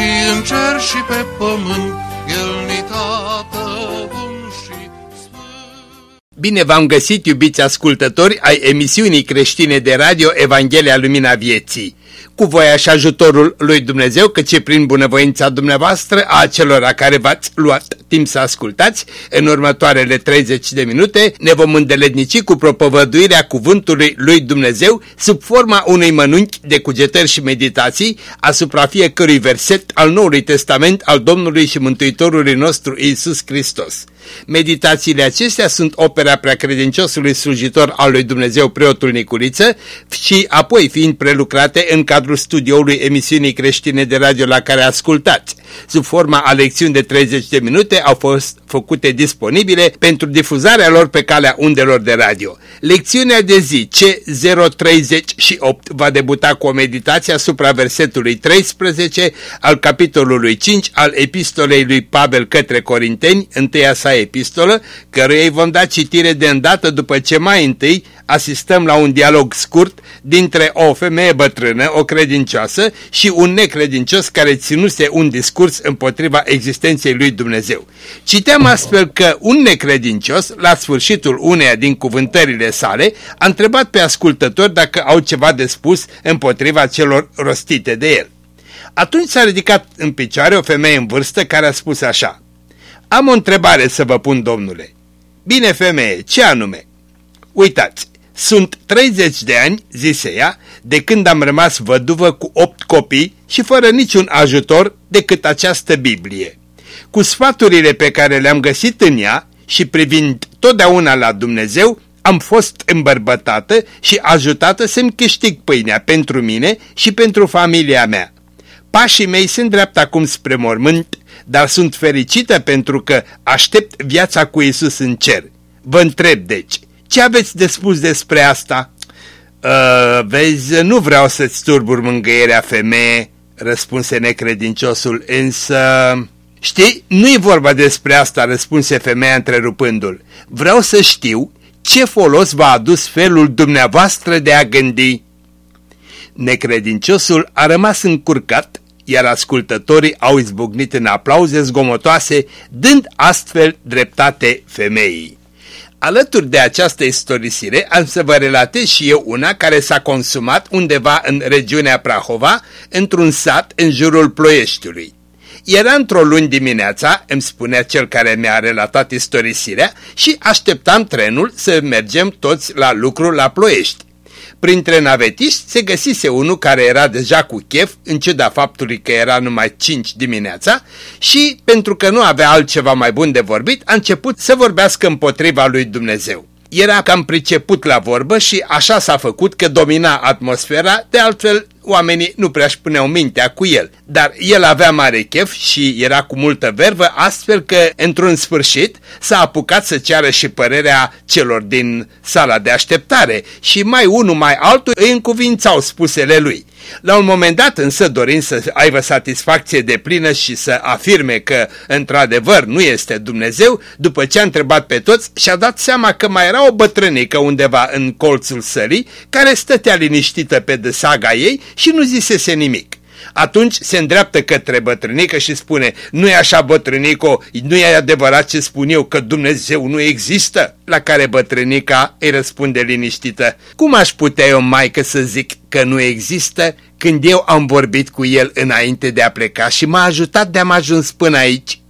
și în cer și pe pământ, El ni tată bun și sfânt. Bine v-am găsit, iubiți ascultători ai emisiunii creștine de radio Evanghelia Lumina Vieții cu voia și ajutorul lui Dumnezeu, căci prin bunăvoința dumneavoastră a celor care v-ați luat timp să ascultați, în următoarele 30 de minute ne vom îndeletnici cu propovăduirea cuvântului lui Dumnezeu sub forma unui mănunchi de cugetări și meditații asupra fiecărui verset al Noului Testament al Domnului și Mântuitorului nostru Isus Hristos. Meditațiile acestea sunt opera preacredinciosului slujitor al lui Dumnezeu preotul Nicuriță și apoi fiind prelucrate în cadrul studioului emisiunii creștine de radio la care ascultați. Sub forma a lecțiuni de 30 de minute au fost făcute disponibile pentru difuzarea lor pe calea undelor de radio. Lecțiunea de zi C038 va debuta cu o meditație asupra versetului 13 al capitolului 5 al epistolei lui Pavel către Corinteni, întâia sa epistolă, căruia îi vom da citire de îndată după ce mai întâi asistăm la un dialog scurt dintre o femeie bătrână, o credincioasă, și un necredincios care ținuse un discurs împotriva existenței lui Dumnezeu. Citeam astfel că un necredincios, la sfârșitul uneia din cuvântările sale, a întrebat pe ascultători dacă au ceva de spus împotriva celor rostite de el. Atunci s-a ridicat în picioare o femeie în vârstă care a spus așa, Am o întrebare să vă pun, domnule. Bine, femeie, ce anume? Uitați, sunt 30 de ani, zise ea, de când am rămas văduvă cu opt copii și fără niciun ajutor decât această Biblie. Cu sfaturile pe care le-am găsit în ea și privind totdeauna la Dumnezeu, am fost îmbărbătată și ajutată să-mi câștig pâinea pentru mine și pentru familia mea. Pașii mei se îndreaptă acum spre mormânt, dar sunt fericită pentru că aștept viața cu Isus în cer. Vă întreb deci, ce aveți de spus despre asta? Uh, vezi, nu vreau să-ți turbur mângâierea femeie, răspunse necredinciosul, însă... Știi, nu e vorba despre asta, răspunse femeia întrerupându-l. Vreau să știu ce folos v-a adus felul dumneavoastră de a gândi. Necredinciosul a rămas încurcat, iar ascultătorii au izbucnit în aplauze zgomotoase, dând astfel dreptate femeii. Alături de această istorisire am să vă relatez și eu una care s-a consumat undeva în regiunea Prahova, într-un sat în jurul Ploieștiului. Era într-o luni dimineața, îmi spunea cel care mi-a relatat istorisirea, și așteptam trenul să mergem toți la lucru la Ploiești. Printre navetiști se găsise unul care era deja cu chef, în ciuda faptului că era numai 5 dimineața și, pentru că nu avea altceva mai bun de vorbit, a început să vorbească împotriva lui Dumnezeu. Era cam priceput la vorbă și așa s-a făcut că domina atmosfera, de altfel oamenii nu prea-și puneau mintea cu el, dar el avea mare chef și era cu multă vervă, astfel că, într-un sfârșit, s-a apucat să ceară și părerea celor din sala de așteptare și mai unul mai altul îi încuvințau spusele lui. La un moment dat însă dorind să aibă satisfacție de plină și să afirme că într-adevăr nu este Dumnezeu, după ce a întrebat pe toți și-a dat seama că mai era o bătrânică undeva în colțul sălii care stătea liniștită pe desaga ei și nu zisese nimic. Atunci se îndreaptă către bătrânică și spune, nu e așa bătrânico, nu e adevărat ce spun eu că Dumnezeu nu există? La care bătrânica îi răspunde liniștită, cum aș putea eu, maică, să zic că nu există când eu am vorbit cu el înainte de a pleca și m-a ajutat de-am ajuns până aici?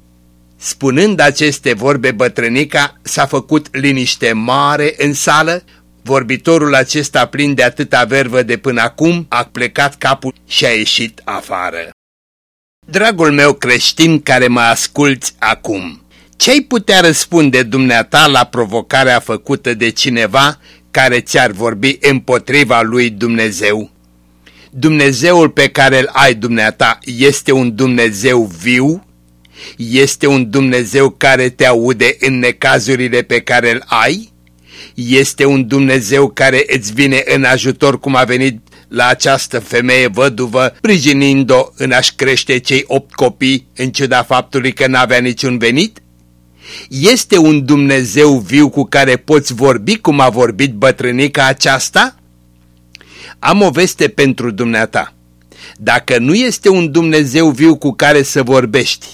Spunând aceste vorbe, bătrânica s-a făcut liniște mare în sală, Vorbitorul acesta plin de atâta vervă de până acum a plecat capul și a ieșit afară. Dragul meu creștin care mă asculți acum, ce-ai putea răspunde dumneata la provocarea făcută de cineva care ți-ar vorbi împotriva lui Dumnezeu? Dumnezeul pe care îl ai dumneata este un Dumnezeu viu? Este un Dumnezeu care te aude în necazurile pe care îl ai? Este un Dumnezeu care îți vine în ajutor cum a venit la această femeie văduvă, sprijinind-o în a-și crește cei opt copii, în ciuda faptului că n-avea niciun venit? Este un Dumnezeu viu cu care poți vorbi cum a vorbit bătrânica aceasta? Am o veste pentru dumneata. Dacă nu este un Dumnezeu viu cu care să vorbești,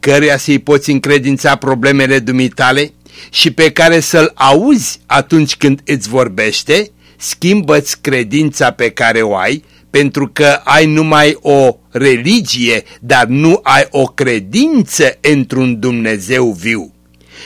căruia să-i poți încredința problemele dumitale și pe care să-l auzi atunci când îți vorbește, schimbă-ți credința pe care o ai, pentru că ai numai o religie, dar nu ai o credință într-un Dumnezeu viu.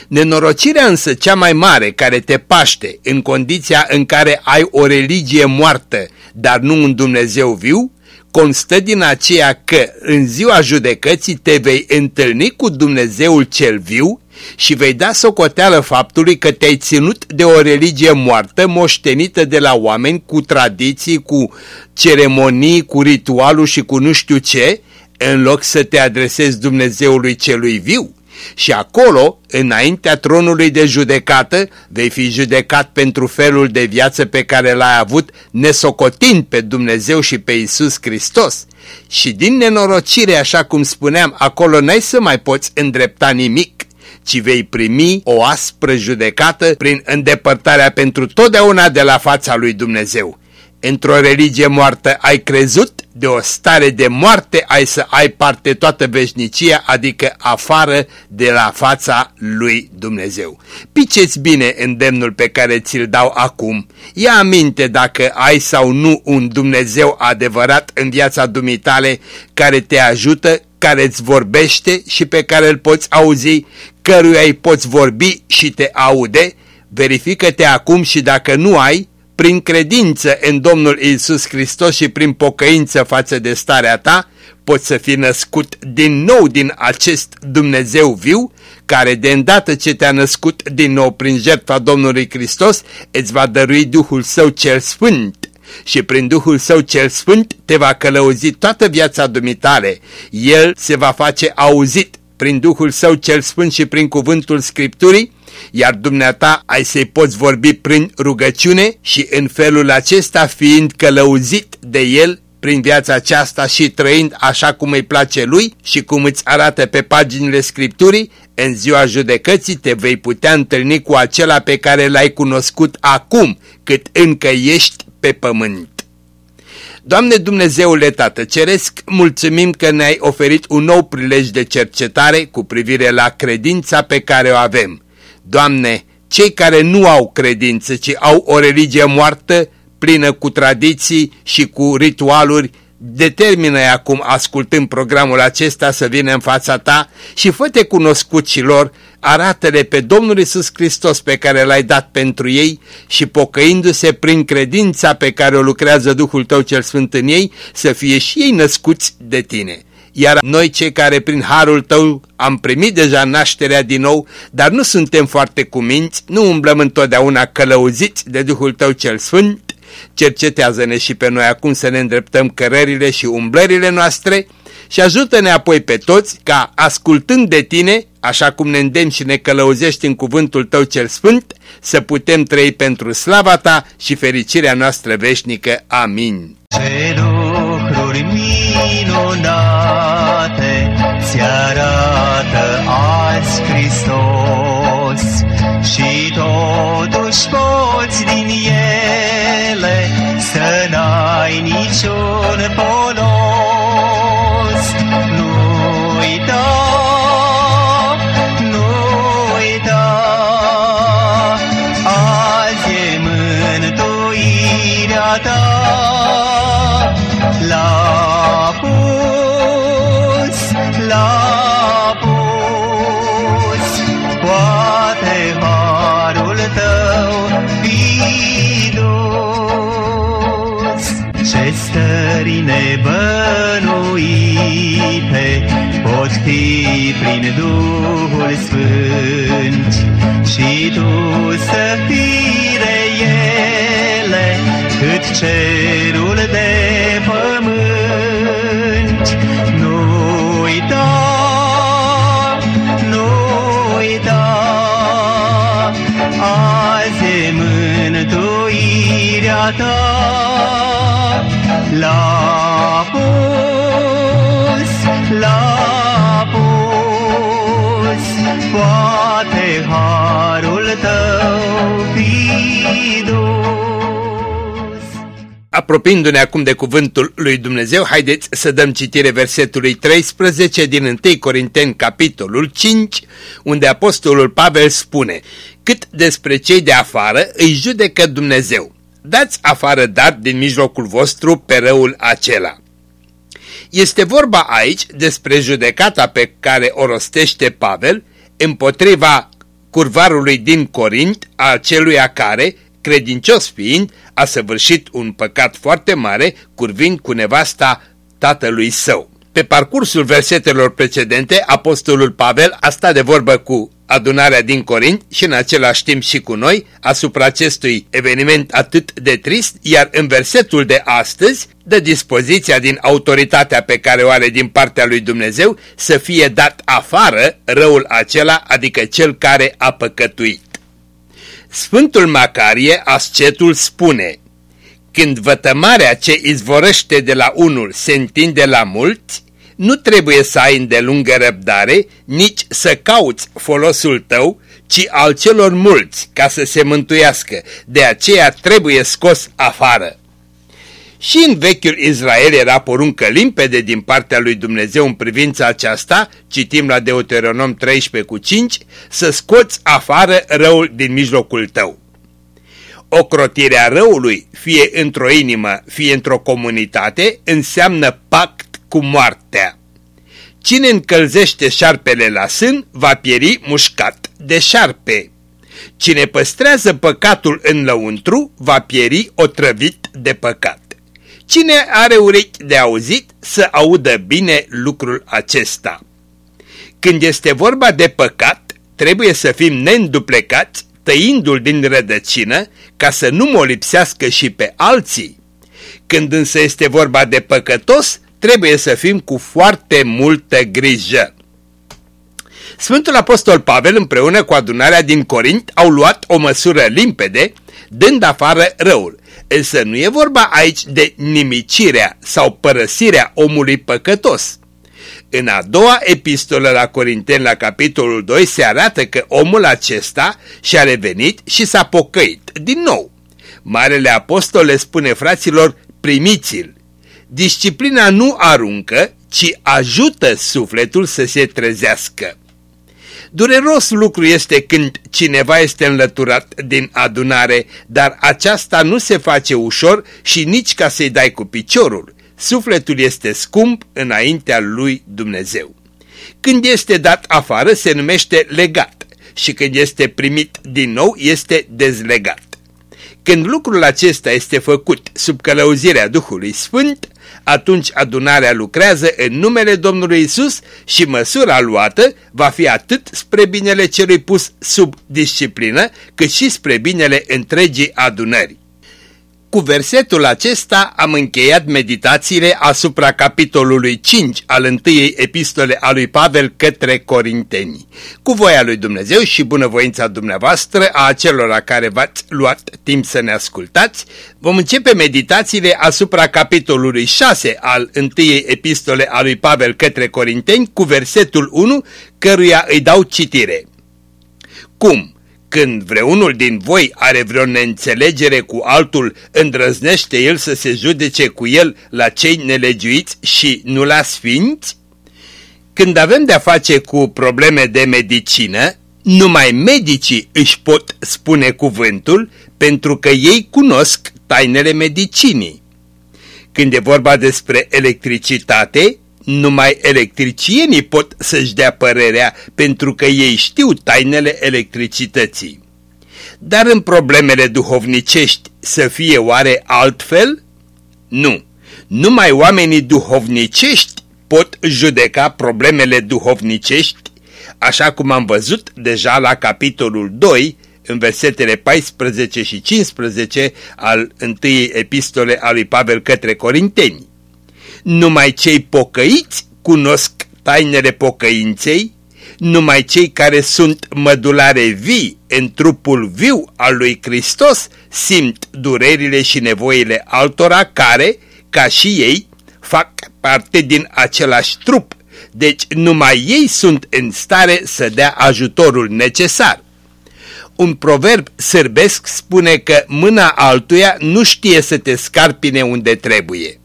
Nenorocirea însă cea mai mare care te paște în condiția în care ai o religie moartă, dar nu un Dumnezeu viu, constă din aceea că în ziua judecății te vei întâlni cu Dumnezeul cel viu și vei da socoteală faptului că te-ai ținut de o religie moartă moștenită de la oameni cu tradiții, cu ceremonii, cu ritualul și cu nu știu ce, în loc să te adresezi Dumnezeului celui viu. Și acolo, înaintea tronului de judecată, vei fi judecat pentru felul de viață pe care l-ai avut, nesocotind pe Dumnezeu și pe Isus Hristos. Și din nenorocire, așa cum spuneam, acolo n-ai să mai poți îndrepta nimic, ci vei primi o aspră judecată prin îndepărtarea pentru totdeauna de la fața lui Dumnezeu. Într-o religie moartă ai crezut, de o stare de moarte ai să ai parte toată veșnicia, adică afară de la fața lui Dumnezeu. Piceți bine îndemnul pe care ți-l dau acum. Ia aminte dacă ai sau nu un Dumnezeu adevărat în viața dumitale care te ajută, care îți vorbește și pe care îl poți auzi, căruia îi poți vorbi și te aude, verifică-te acum și dacă nu ai, prin credință în Domnul Isus Hristos și prin pocăință față de starea ta, poți să fii născut din nou din acest Dumnezeu viu, care de îndată ce te-a născut din nou prin jertfa Domnului Hristos, îți va dărui Duhul Său cel Sfânt și prin Duhul Său cel Sfânt te va călăuzi toată viața dumitale. El se va face auzit prin Duhul Său cel Sfânt și prin cuvântul Scripturii, iar dumneata ai să-i poți vorbi prin rugăciune și în felul acesta fiind călăuzit de el prin viața aceasta și trăind așa cum îi place lui și cum îți arată pe paginile Scripturii, în ziua judecății te vei putea întâlni cu acela pe care l-ai cunoscut acum, cât încă ești pe pământ. Doamne Dumnezeule Tată Ceresc, mulțumim că ne-ai oferit un nou prilej de cercetare cu privire la credința pe care o avem. Doamne, cei care nu au credință, ci au o religie moartă, plină cu tradiții și cu ritualuri, determină acum, ascultând programul acesta, să vină în fața ta și fă-te cunoscut și lor, arată-le pe Domnul Isus Hristos pe care l-ai dat pentru ei și pocăindu-se prin credința pe care o lucrează Duhul Tău cel Sfânt în ei, să fie și ei născuți de tine. Iar noi cei care prin harul tău am primit deja nașterea din nou, dar nu suntem foarte cuminți, nu umblăm întotdeauna călăuziți de Duhul tău cel Sfânt, cercetează-ne și pe noi acum să ne îndreptăm cărările și umblările noastre și ajută-ne apoi pe toți ca, ascultând de tine, așa cum ne îndemn și ne călăuzești în cuvântul tău cel sfânt, să putem trăi pentru slava ta și fericirea noastră veșnică. Amin. Ce lucruri minunate ți arată azi Hristos și totuși poți din ele Și tu să fii de ele cât cerul de pământ. Nu uita, da, nu uita, da, azi e mântuirea ta. La pus, la pus, poate harul tău fi dus. Apropiindu-ne acum de cuvântul lui Dumnezeu, haideți să dăm citire versetului 13 din 1 Corinteni, capitolul 5, unde apostolul Pavel spune Cât despre cei de afară îi judecă Dumnezeu. Dați afară dar din mijlocul vostru pe răul acela. Este vorba aici despre judecata pe care o rostește Pavel împotriva curvarului din Corint, a celuia care, credincios fiind, a săvârșit un păcat foarte mare, curvind cu nevasta tatălui său. Pe parcursul versetelor precedente, apostolul Pavel a stat de vorbă cu adunarea din Corint și în același timp și cu noi asupra acestui eveniment atât de trist, iar în versetul de astăzi dă dispoziția din autoritatea pe care o are din partea lui Dumnezeu să fie dat afară răul acela, adică cel care a păcătuit. Sfântul Macarie, ascetul, spune Când vătămarea ce izvorăște de la unul se întinde la mulți, nu trebuie să ai îndelungă răbdare, nici să cauți folosul tău, ci al celor mulți, ca să se mântuiască. De aceea trebuie scos afară. Și în vechiul Israel era poruncă limpede din partea lui Dumnezeu în privința aceasta, citim la Deuteronom 13 cu 5, să scoți afară răul din mijlocul tău. Ocrotirea răului, fie într-o inimă, fie într-o comunitate, înseamnă pact cu moartea. Cine încălzește șarpele la sân va pieri mușcat de șarpe. Cine păstrează păcatul în lăuntru va pieri otrăvit de păcat. Cine are urechi de auzit să audă bine lucrul acesta. Când este vorba de păcat, trebuie să fim neînduplecați, tăindu-l din rădăcină, ca să nu mă lipsească și pe alții. Când însă este vorba de păcătos, trebuie să fim cu foarte multă grijă. Sfântul Apostol Pavel împreună cu adunarea din Corint au luat o măsură limpede, dând afară răul. Însă nu e vorba aici de nimicirea sau părăsirea omului păcătos. În a doua epistolă la Corinteni, la capitolul 2, se arată că omul acesta și-a revenit și s-a pocăit din nou. Marele apostol le spune fraților, primiți-l. Disciplina nu aruncă, ci ajută sufletul să se trezească. Dureros lucru este când cineva este înlăturat din adunare, dar aceasta nu se face ușor și nici ca să-i dai cu piciorul. Sufletul este scump înaintea lui Dumnezeu. Când este dat afară se numește legat și când este primit din nou este dezlegat. Când lucrul acesta este făcut sub călăuzirea Duhului Sfânt, atunci adunarea lucrează în numele Domnului Isus și măsura luată va fi atât spre binele celui pus sub disciplină, cât și spre binele întregii adunări. Cu versetul acesta am încheiat meditațiile asupra capitolului 5 al întâiei epistole a lui Pavel către Corinteni. Cu voia lui Dumnezeu și bunăvoința dumneavoastră a acelora care v-ați luat timp să ne ascultați, vom începe meditațiile asupra capitolului 6 al întâiei epistole a lui Pavel către Corinteni cu versetul 1 căruia îi dau citire. Cum? Când vreunul din voi are vreo neînțelegere cu altul, îndrăznește el să se judece cu el la cei nelegiuiți și nu la sfinți? Când avem de-a face cu probleme de medicină, numai medicii își pot spune cuvântul pentru că ei cunosc tainele medicinii. Când e vorba despre electricitate, numai electricienii pot să-și dea părerea pentru că ei știu tainele electricității. Dar în problemele duhovnicești să fie oare altfel? Nu. Numai oamenii duhovnicești pot judeca problemele duhovnicești, așa cum am văzut deja la capitolul 2, în versetele 14 și 15 al întâiei epistole a lui Pavel către Corinteni. Numai cei pocăiți cunosc tainele pocăinței, numai cei care sunt mădulare vii în trupul viu al lui Hristos simt durerile și nevoile altora care, ca și ei, fac parte din același trup, deci numai ei sunt în stare să dea ajutorul necesar. Un proverb sârbesc spune că mâna altuia nu știe să te scarpine unde trebuie.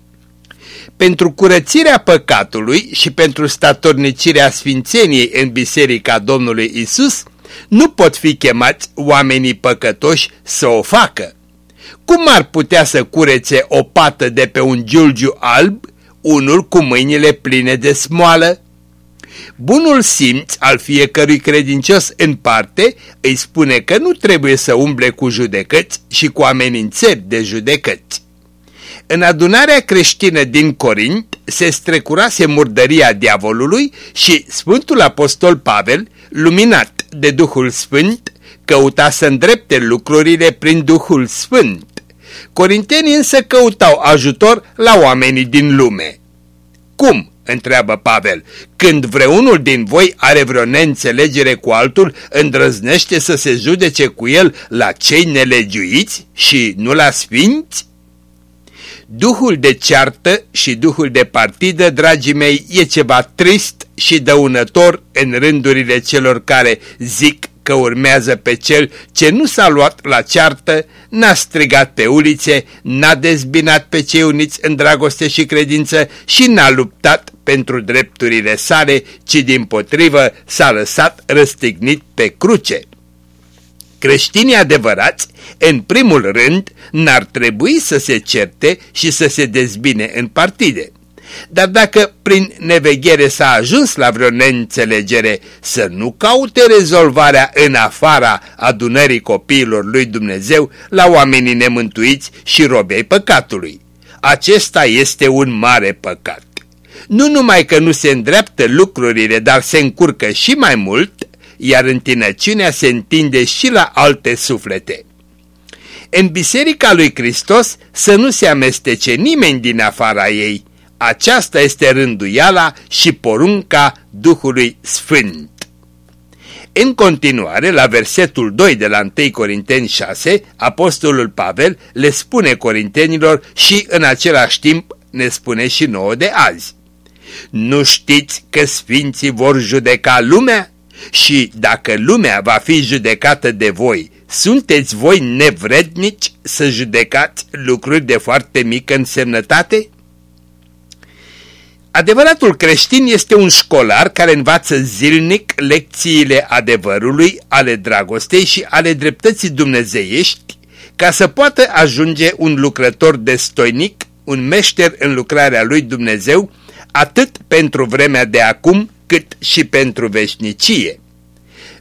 Pentru curățirea păcatului și pentru statornicirea sfințeniei în Biserica Domnului Isus, nu pot fi chemați oamenii păcătoși să o facă. Cum ar putea să curețe o pată de pe un giulgiu alb, unul cu mâinile pline de smoală? Bunul simț al fiecărui credincios în parte îi spune că nu trebuie să umble cu judecăți și cu amenințări de judecăți. În adunarea creștină din Corint se strecurase murdăria diavolului și Sfântul Apostol Pavel, luminat de Duhul Sfânt, căuta să îndrepte lucrurile prin Duhul Sfânt. Corintenii însă căutau ajutor la oamenii din lume. Cum? întreabă Pavel. Când vreunul din voi are vreo neînțelegere cu altul, îndrăznește să se judece cu el la cei nelegiuiți și nu la sfinți? Duhul de ceartă și duhul de partidă, dragii mei, e ceva trist și dăunător în rândurile celor care zic că urmează pe cel ce nu s-a luat la ceartă, n-a strigat pe ulițe, n-a dezbinat pe cei uniți în dragoste și credință și n-a luptat pentru drepturile sale, ci din potrivă s-a lăsat răstignit pe cruce. Creștinii adevărați, în primul rând, n-ar trebui să se certe și să se dezbine în partide. Dar dacă prin neveghere s-a ajuns la vreo neînțelegere, să nu caute rezolvarea în afara adunării copiilor lui Dumnezeu la oamenii nemântuiți și robei păcatului. Acesta este un mare păcat. Nu numai că nu se îndreaptă lucrurile, dar se încurcă și mai mult, iar întinăciunea se întinde și la alte suflete. În Biserica lui Hristos să nu se amestece nimeni din afara ei. Aceasta este rânduiala și porunca Duhului Sfânt. În continuare, la versetul 2 de la 1 Corinteni 6, Apostolul Pavel le spune corintenilor și în același timp ne spune și nouă de azi. Nu știți că sfinții vor judeca lumea? Și dacă lumea va fi judecată de voi, sunteți voi nevrednici să judecați lucruri de foarte mică însemnătate? Adevăratul creștin este un școlar care învață zilnic lecțiile adevărului, ale dragostei și ale dreptății dumnezeiești, ca să poată ajunge un lucrător destoinic, un meșter în lucrarea lui Dumnezeu, atât pentru vremea de acum, cât și pentru veșnicie.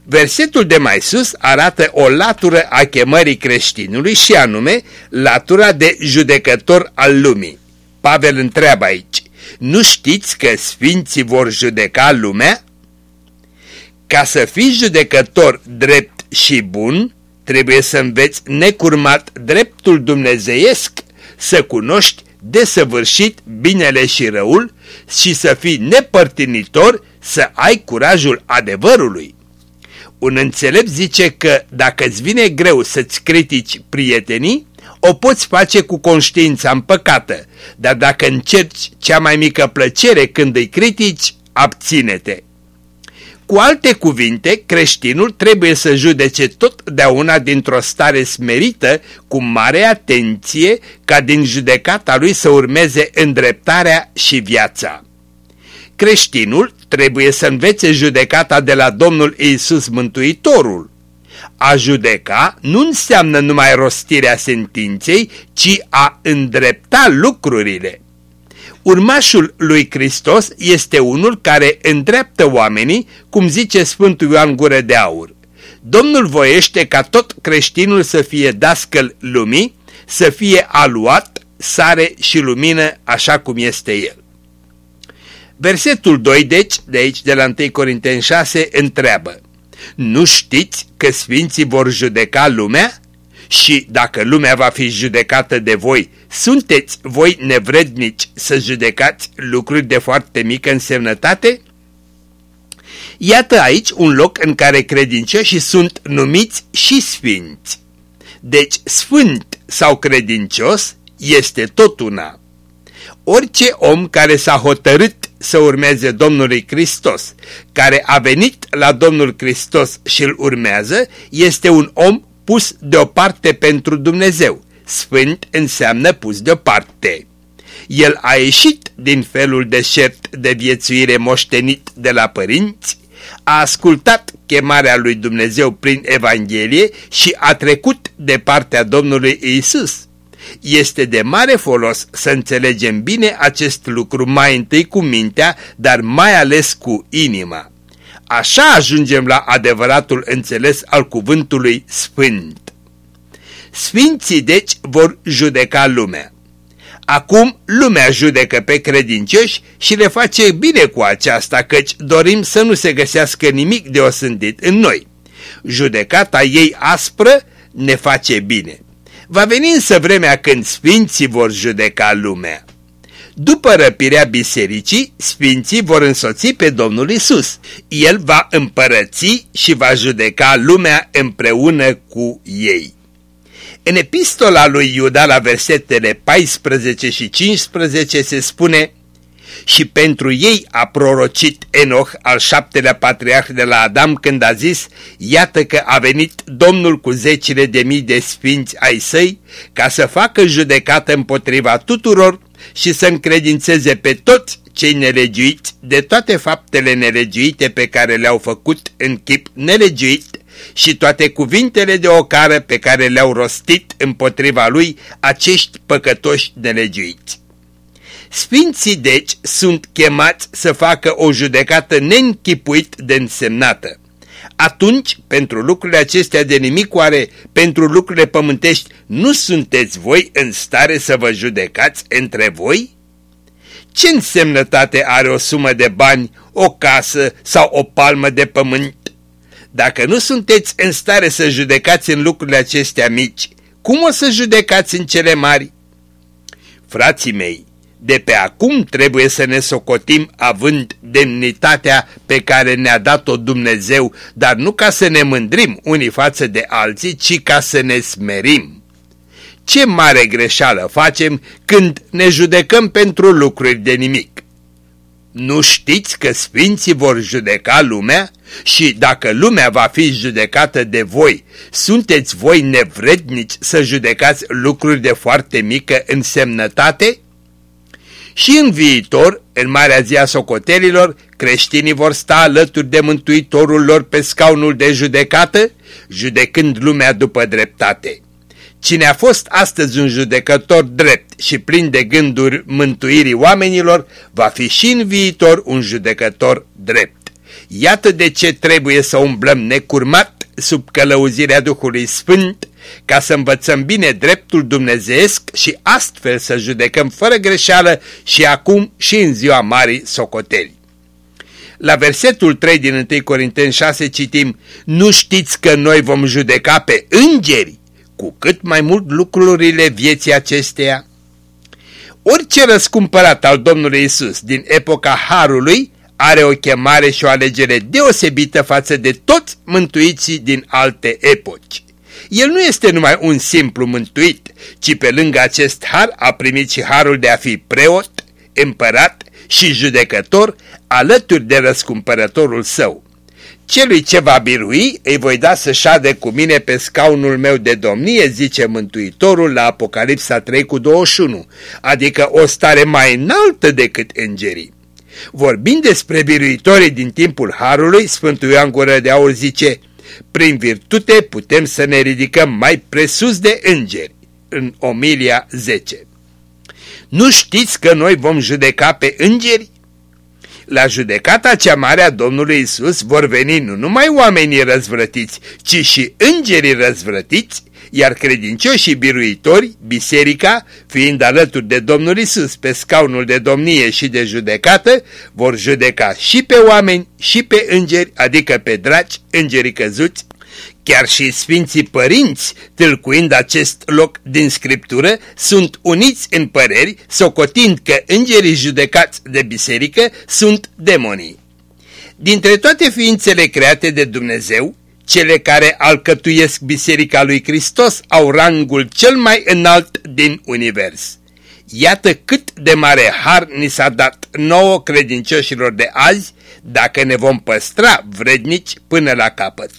Versetul de mai sus arată o latură a chemării creștinului și anume latura de judecător al lumii. Pavel întreabă aici, nu știți că sfinții vor judeca lumea? Ca să fii judecător drept și bun, trebuie să înveți necurmat dreptul dumnezeiesc, să cunoști desăvârșit binele și răul și să fii nepărtinitor, să ai curajul adevărului. Un înțelept zice că dacă îți vine greu să-ți critici prietenii, o poți face cu conștiința împăcată, dar dacă încerci cea mai mică plăcere când îi critici, abține-te. Cu alte cuvinte, creștinul trebuie să judece totdeauna dintr-o stare smerită, cu mare atenție, ca din judecata lui să urmeze îndreptarea și viața. Creștinul trebuie să învețe judecata de la Domnul Iisus Mântuitorul. A judeca nu înseamnă numai rostirea sentinței, ci a îndrepta lucrurile. Urmașul lui Hristos este unul care îndreaptă oamenii, cum zice Sfântul Ioan Gură de Aur. Domnul voiește ca tot creștinul să fie dascăl lumii, să fie aluat, sare și lumină așa cum este el. Versetul 2, deci, de aici de la 1 Corinteni 6, întreabă Nu știți că sfinții vor judeca lumea? Și dacă lumea va fi judecată de voi, sunteți voi nevrednici să judecați lucruri de foarte mică însemnătate? Iată aici un loc în care credincioșii sunt numiți și sfinți. Deci sfânt sau credincios este tot una. Orice om care s-a hotărât să urmeze Domnului Hristos, care a venit la Domnul Hristos și îl urmează, este un om pus deoparte pentru Dumnezeu. Sfânt înseamnă pus deoparte. El a ieșit din felul deșert de viețuire moștenit de la părinți, a ascultat chemarea lui Dumnezeu prin Evanghelie și a trecut de partea Domnului Isus. Este de mare folos să înțelegem bine acest lucru mai întâi cu mintea, dar mai ales cu inima. Așa ajungem la adevăratul înțeles al cuvântului sfânt. Sfinții deci vor judeca lumea. Acum lumea judecă pe credincioși și le face bine cu aceasta, căci dorim să nu se găsească nimic de osândit în noi. Judecata ei aspră ne face bine. Va veni însă vremea când sfinții vor judeca lumea. După răpirea bisericii, sfinții vor însoți pe Domnul Isus. El va împărăți și va judeca lumea împreună cu ei. În epistola lui Iuda la versetele 14 și 15 se spune Și pentru ei a prorocit Enoch, al șaptelea patriarh de la Adam, când a zis Iată că a venit Domnul cu zecile de mii de sfinți ai săi ca să facă judecată împotriva tuturor și să încredințeze pe toți cei nelegiuiți de toate faptele nelegiuite pe care le-au făcut în chip nelegiuit și toate cuvintele de ocară pe care le-au rostit împotriva lui acești păcătoși nelegiuiți. Sfinții deci sunt chemați să facă o judecată neînchipuit de însemnată. Atunci, pentru lucrurile acestea de nimic oare, pentru lucrurile pământești, nu sunteți voi în stare să vă judecați între voi? Ce însemnătate are o sumă de bani, o casă sau o palmă de pământ? Dacă nu sunteți în stare să judecați în lucrurile acestea mici, cum o să judecați în cele mari? Frații mei, de pe acum trebuie să ne socotim având demnitatea pe care ne-a dat-o Dumnezeu, dar nu ca să ne mândrim unii față de alții, ci ca să ne smerim. Ce mare greșeală facem când ne judecăm pentru lucruri de nimic. Nu știți că sfinții vor judeca lumea? Și dacă lumea va fi judecată de voi, sunteți voi nevrednici să judecați lucruri de foarte mică însemnătate? Și în viitor, în Marea Zi a Socotelilor, creștinii vor sta alături de Mântuitorul lor pe scaunul de judecată, judecând lumea după dreptate. Cine a fost astăzi un judecător drept și plin de gânduri mântuirii oamenilor, va fi și în viitor un judecător drept. Iată de ce trebuie să umblăm necurmat sub călăuzirea Duhului Sfânt, ca să învățăm bine dreptul dumnezeesc și astfel să judecăm fără greșeală și acum și în ziua Marii Socoteli. La versetul 3 din 1 Corinteni 6 citim, Nu știți că noi vom judeca pe îngeri, cu cât mai mult lucrurile vieții acesteia? Orice răscumpărat al Domnului Isus din epoca Harului are o chemare și o alegere deosebită față de toți mântuiții din alte epoci. El nu este numai un simplu mântuit, ci pe lângă acest har a primit și harul de a fi preot, împărat și judecător alături de răscumpărătorul său. Celui ce va birui îi voi da să șade cu mine pe scaunul meu de domnie, zice Mântuitorul la Apocalipsa 3 cu 21, adică o stare mai înaltă decât îngerii. Vorbind despre biruitorii din timpul Harului, Sfântul Ioan Gură de Aur zice, prin virtute putem să ne ridicăm mai presus de îngeri, în Omilia 10. Nu știți că noi vom judeca pe îngeri? La judecata cea mare a Domnului Isus vor veni nu numai oamenii răzvrătiți, ci și îngerii răzvrătiți, iar credincioșii biruitori, biserica, fiind alături de Domnul Isus pe scaunul de domnie și de judecată, vor judeca și pe oameni și pe îngeri, adică pe draci, îngerii căzuți, Chiar și Sfinții Părinți, tâlcuind acest loc din Scriptură, sunt uniți în păreri, socotind că îngerii judecați de biserică sunt demonii. Dintre toate ființele create de Dumnezeu, cele care alcătuiesc Biserica lui Hristos au rangul cel mai înalt din univers. Iată cât de mare har ni s-a dat nouă credincioșilor de azi dacă ne vom păstra vrednici până la capăt.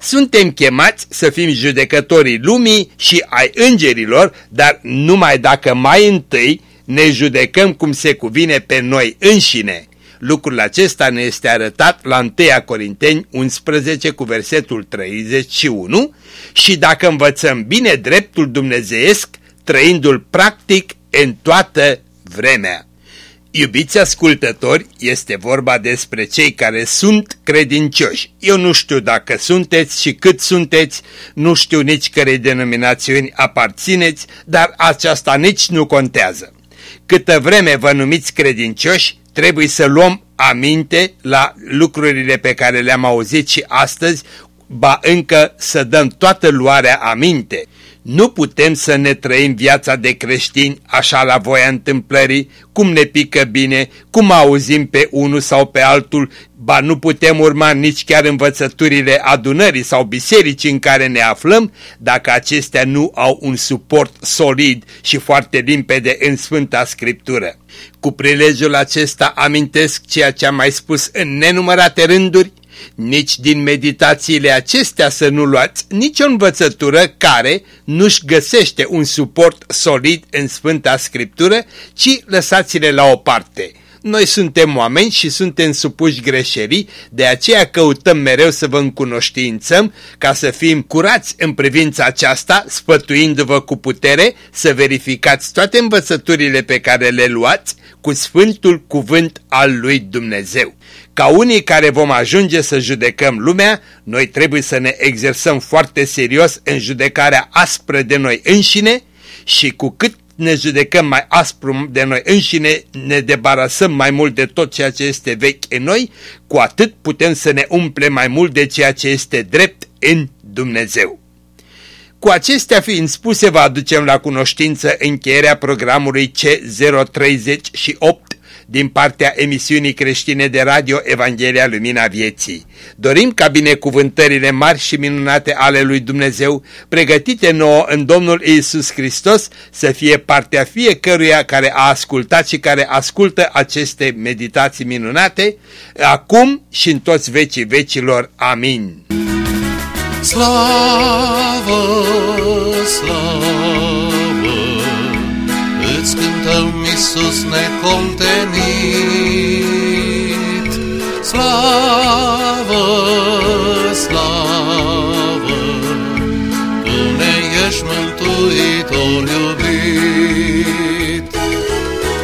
Suntem chemați să fim judecătorii lumii și ai îngerilor, dar numai dacă mai întâi ne judecăm cum se cuvine pe noi înșine. Lucrul acesta ne este arătat la 1 Corinteni 11 cu versetul 31 și dacă învățăm bine dreptul dumnezeiesc, trăindu-l practic în toată vremea. Iubiți ascultători, este vorba despre cei care sunt credincioși. Eu nu știu dacă sunteți și cât sunteți, nu știu nici cărei denominațiuni aparțineți, dar aceasta nici nu contează. Câtă vreme vă numiți credincioși, trebuie să luăm aminte la lucrurile pe care le-am auzit și astăzi, ba încă să dăm toată luarea aminte. Nu putem să ne trăim viața de creștini așa la voia întâmplării, cum ne pică bine, cum auzim pe unul sau pe altul, ba nu putem urma nici chiar învățăturile adunării sau bisericii în care ne aflăm, dacă acestea nu au un suport solid și foarte limpede în Sfânta Scriptură. Cu prilejul acesta amintesc ceea ce am mai spus în nenumărate rânduri, nici din meditațiile acestea să nu luați nicio învățătură care nu-și găsește un suport solid în Sfânta Scriptură, ci lăsați-le la o parte. Noi suntem oameni și suntem supuși greșelii, de aceea căutăm mereu să vă încunoștințăm ca să fim curați în privința aceasta, spătuindu-vă cu putere să verificați toate învățăturile pe care le luați cu Sfântul Cuvânt al lui Dumnezeu. Ca unii care vom ajunge să judecăm lumea, noi trebuie să ne exersăm foarte serios în judecarea aspră de noi înșine și cu cât ne judecăm mai aspru de noi înșine, ne debarasăm mai mult de tot ceea ce este vechi în noi, cu atât putem să ne umple mai mult de ceea ce este drept în Dumnezeu. Cu acestea fiind spuse, vă aducem la cunoștință încheierea programului C038 din partea emisiunii creștine de radio Evanghelia Lumina Vieții. Dorim ca binecuvântările mari și minunate ale lui Dumnezeu, pregătite nouă în Domnul Isus Hristos, să fie partea fiecăruia care a ascultat și care ascultă aceste meditații minunate, acum și în toți vecii vecilor. Amin. Slavă, slavă, Iisus necontenit. Slavă, slavă, Tu ne ești mântuitor iubit.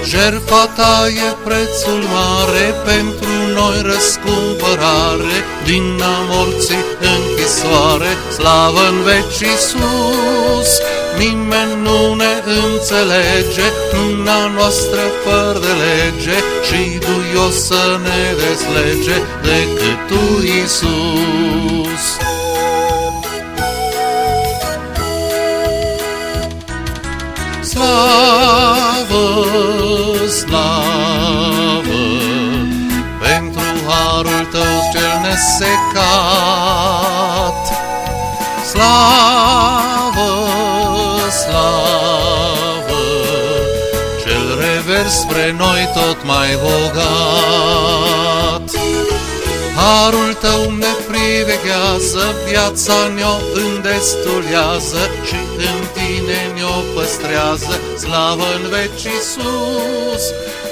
Jertfa ta e prețul mare pentru noi răscumpărare, din a morții închisoare, slavă în veci Iisus. Nimeni nu ne înțelege, luna noastră fără de lege și duios să ne deslege decât Tu, Iisus. Slavă, slavă, pentru harul Tău cel nesecat. Slavă, slavă, spre noi tot mai bogat. Harul tău ne priveghează, viața ne-o îndestulează și în tine ne-o păstrează, slavă în veci Iisus.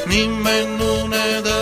Nimeni nu ne dă